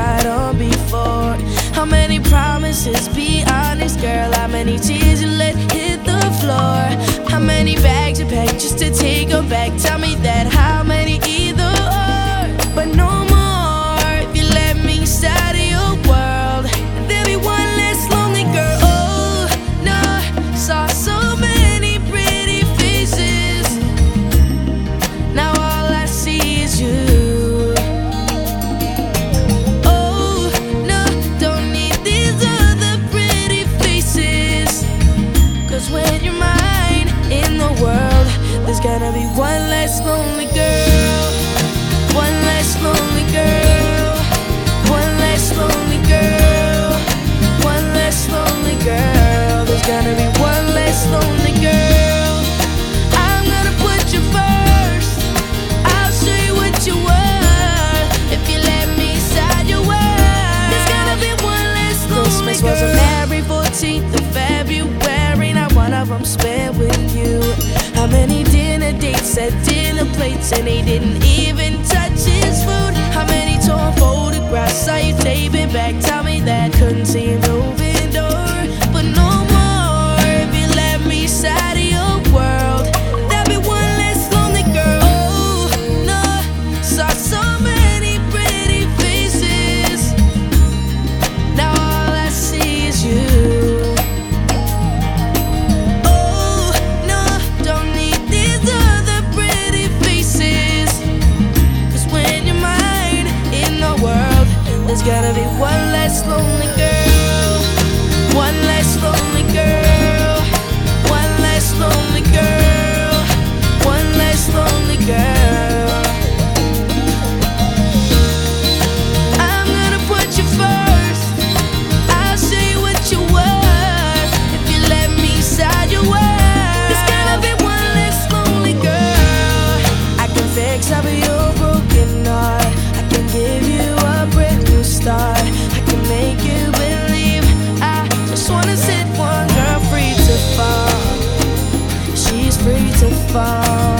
cried on before. How many promises? Be honest, girl. How many tears you let hit the floor? Less lonely girl. One less lonely girl. One less lonely girl. One less lonely girl. There's gonna be one less lonely girl. I'm gonna put you first. I'll show you what you worth if you let me inside your world. There's gonna be one less lonely girl. Christmas was on every 14th of February. Not one of them spent with you. How many at dinner plates and he didn't even touch his food? How many torn photographs saw you taping back? Tell me that there's gonna be one less lonely 方。